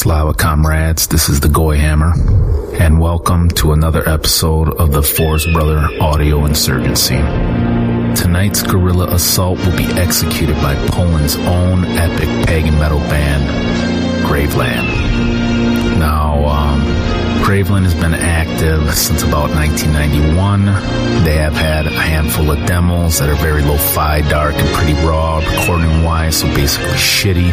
Slava comrades, this is the Goy Hammer, and welcome to another episode of the Forest Brother Audio Insurgency. Tonight's guerrilla assault will be executed by Poland's own epic pagan metal band, Graveland. Um, has been active since about 1991. They have had a handful of demos that are very lo-fi, dark, and pretty raw, recording-wise, so basically shitty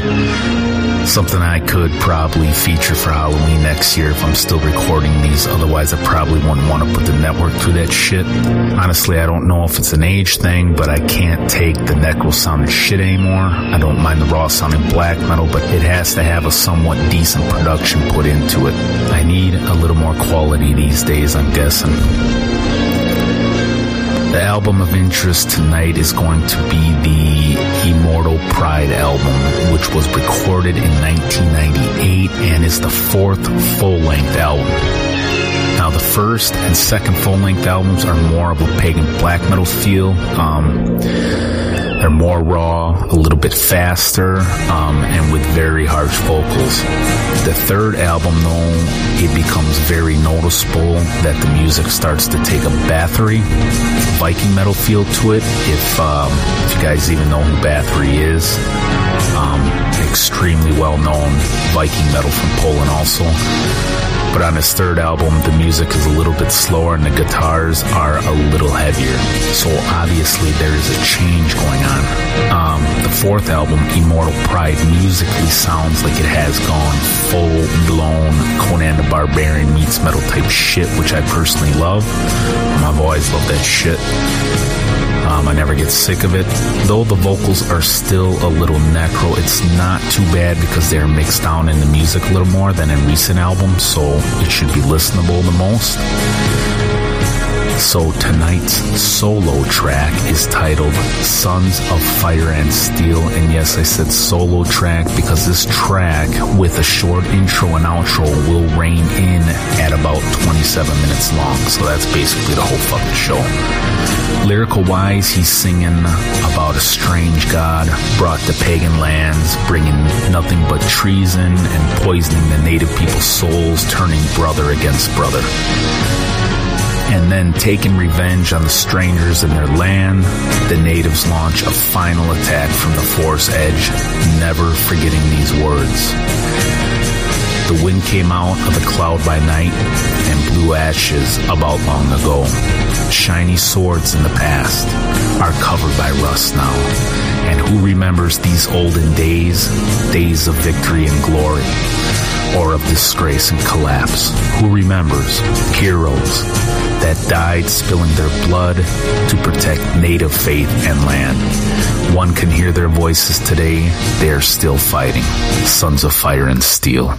something I could probably feature for Halloween next year if I'm still recording these. Otherwise, I probably wouldn't want to put the network through that shit. Honestly, I don't know if it's an age thing, but I can't take the necro sounding shit anymore. I don't mind the raw sounding black metal, but it has to have a somewhat decent production put into it. Need a little more quality these days, I'm guessing. The album of interest tonight is going to be the Immortal Pride album, which was recorded in 1998 and is the fourth full length album. Now, the first and second full length albums are more of a pagan black metal feel. Um, they're more raw, a little bit faster, um, and with very harsh vocals. The third album, though, it becomes very noticeable that the music starts to take a Bathory, Viking metal feel to it. If, um, if you guys even know who Bathory is, um, extremely well known Viking metal from Poland also. But on his third album, the music is a little bit slower and the guitars are a little heavier. So obviously there is a change going on. Um, the fourth album, Immortal Pride, musically sounds like it has gone full blown Conan the Barbarian meets metal type shit, which I personally love. I've always loved that shit. Um, I never get sick of it. Though the vocals are still a little necro, it's not too bad because they're mixed down in the music a little more than in recent albums, so it should be listenable the most. So tonight's solo track is titled Sons of Fire and Steel. And yes, I said solo track because this track with a short intro and outro will rein in at about 27 minutes long. So that's basically the whole fucking show. Lyrical wise, he's singing about a strange god brought to pagan lands, bringing nothing but treason and poisoning the native people's souls, turning brother against brother and then taking revenge on the strangers in their land, the natives launch a final attack from the forest edge, never forgetting these words. The wind came out of a cloud by night and blew ashes about long ago. Shiny swords in the past are covered by rust now. And who remembers these olden days, days of victory and glory? Or of disgrace and collapse? Who remembers heroes that died spilling their blood to protect native faith and land? One can hear their voices today. They are still fighting. Sons of fire and steel.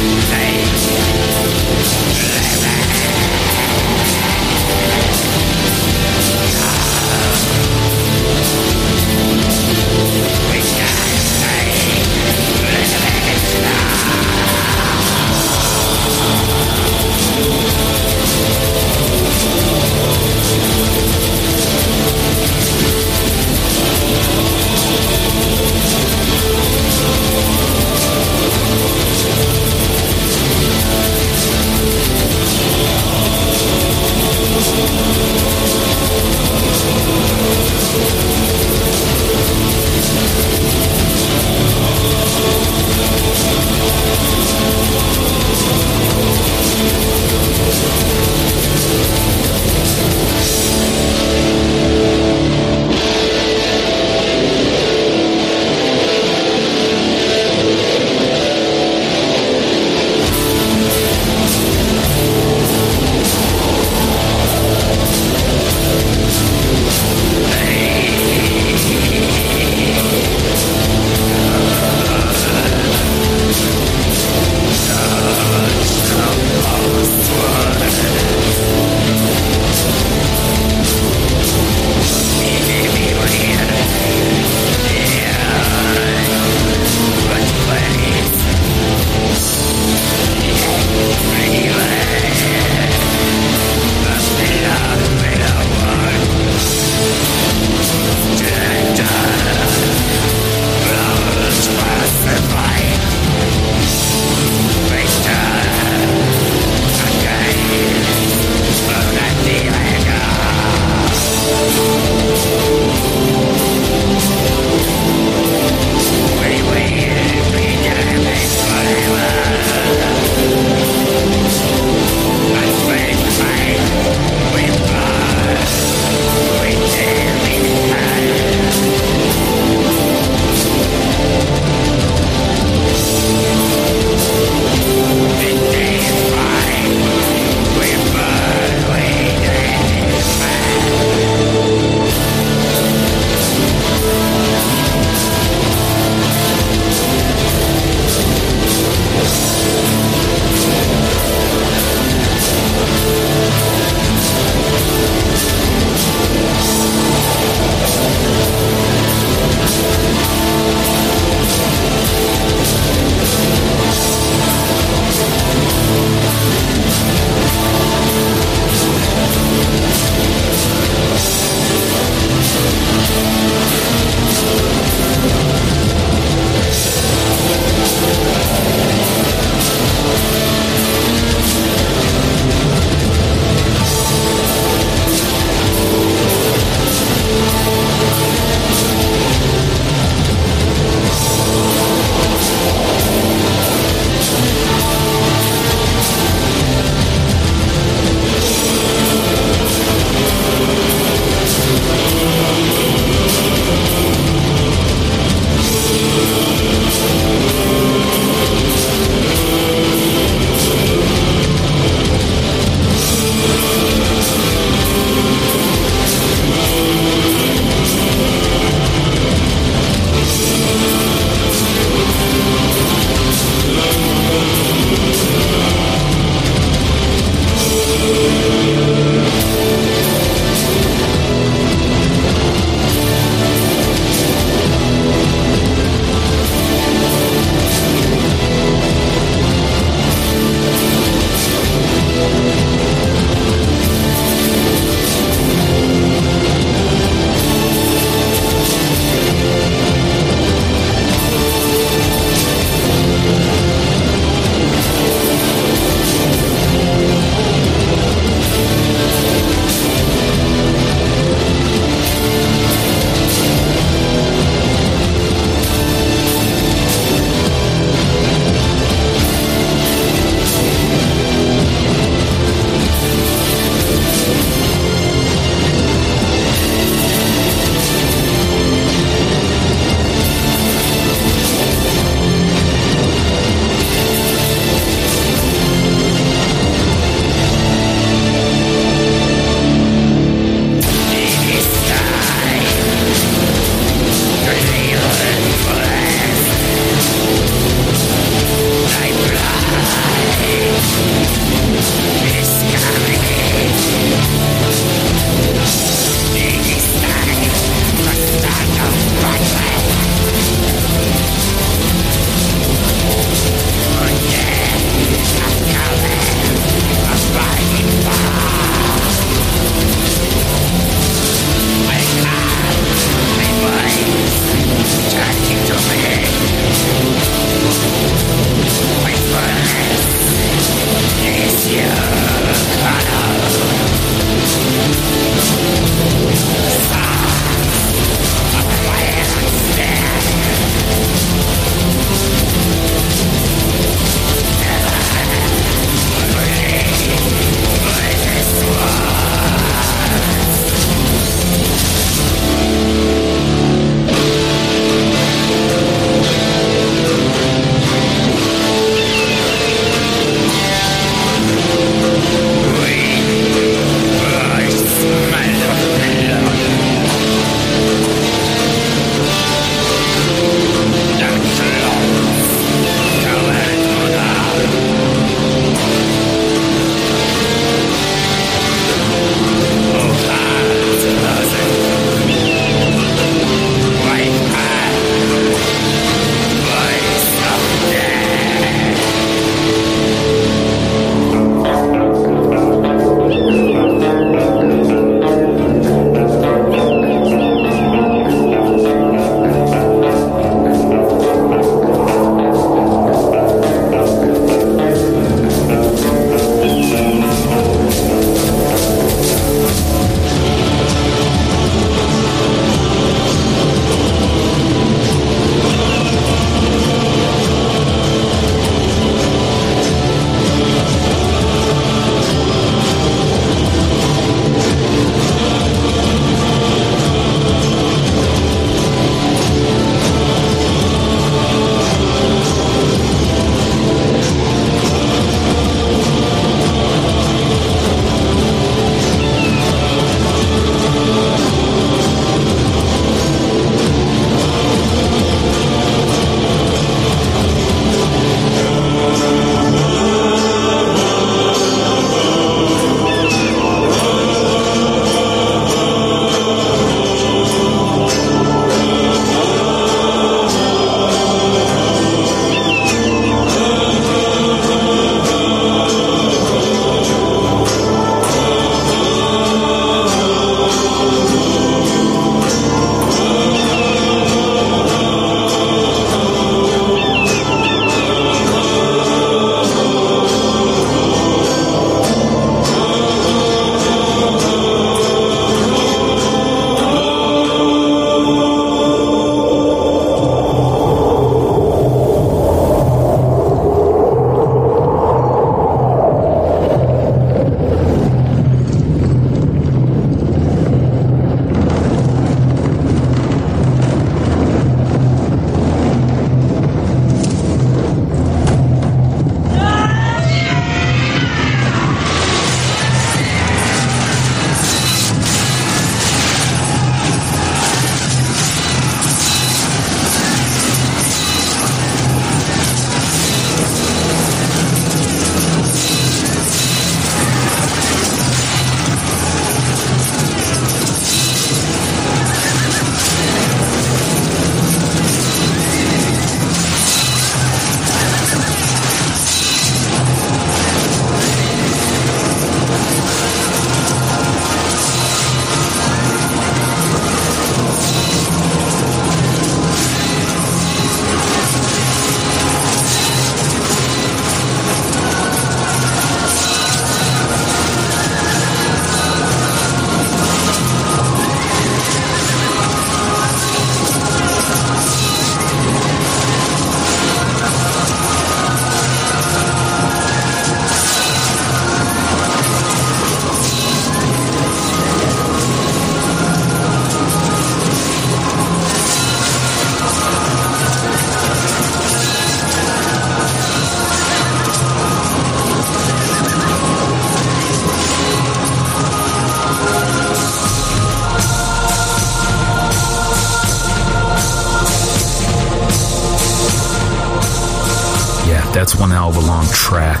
One hell of a long track.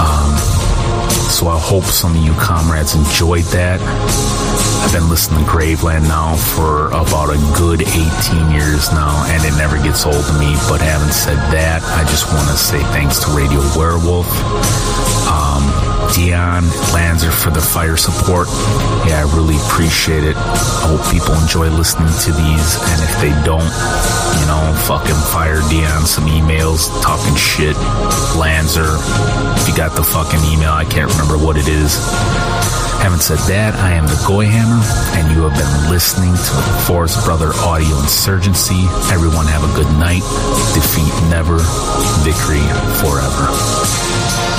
Um, so I hope some of you comrades enjoyed that. I've been listening to Graveland now for about a good 18 years now, and it never gets old to me. But having said that, I just want to say thanks to Radio Wehrwolf. Um, Dion Lanzer for the fire support. Yeah, I really appreciate it. I hope people enjoy listening to these, and if they don't, you know, fucking fire Dion some emails talking shit. Lanzer, if you got the fucking email, I can't remember what it is. Having said that, I am the Goyhammer, and you have been listening to the Forest Brother Audio Insurgency. Everyone have a good night. Defeat never, victory forever.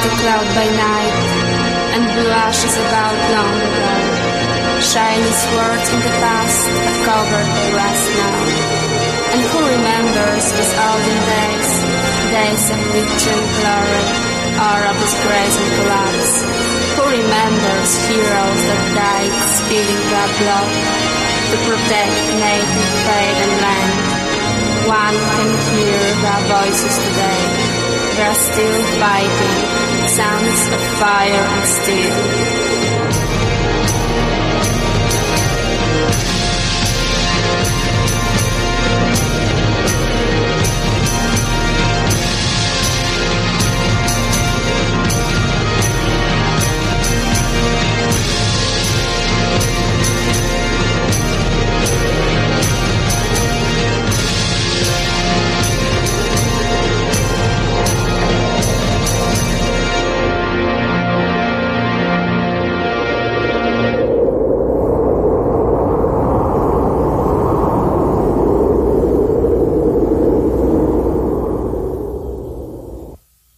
Of the cloud by night and blew ashes about long ago. Shiny swords in the past have covered the rest now. And who remembers these olden days, days of and glory, or of disgrace and collapse? Who remembers heroes that died spilling their blood to protect native faith and land? One can hear their voices today they're still fighting, sounds of fire and steel.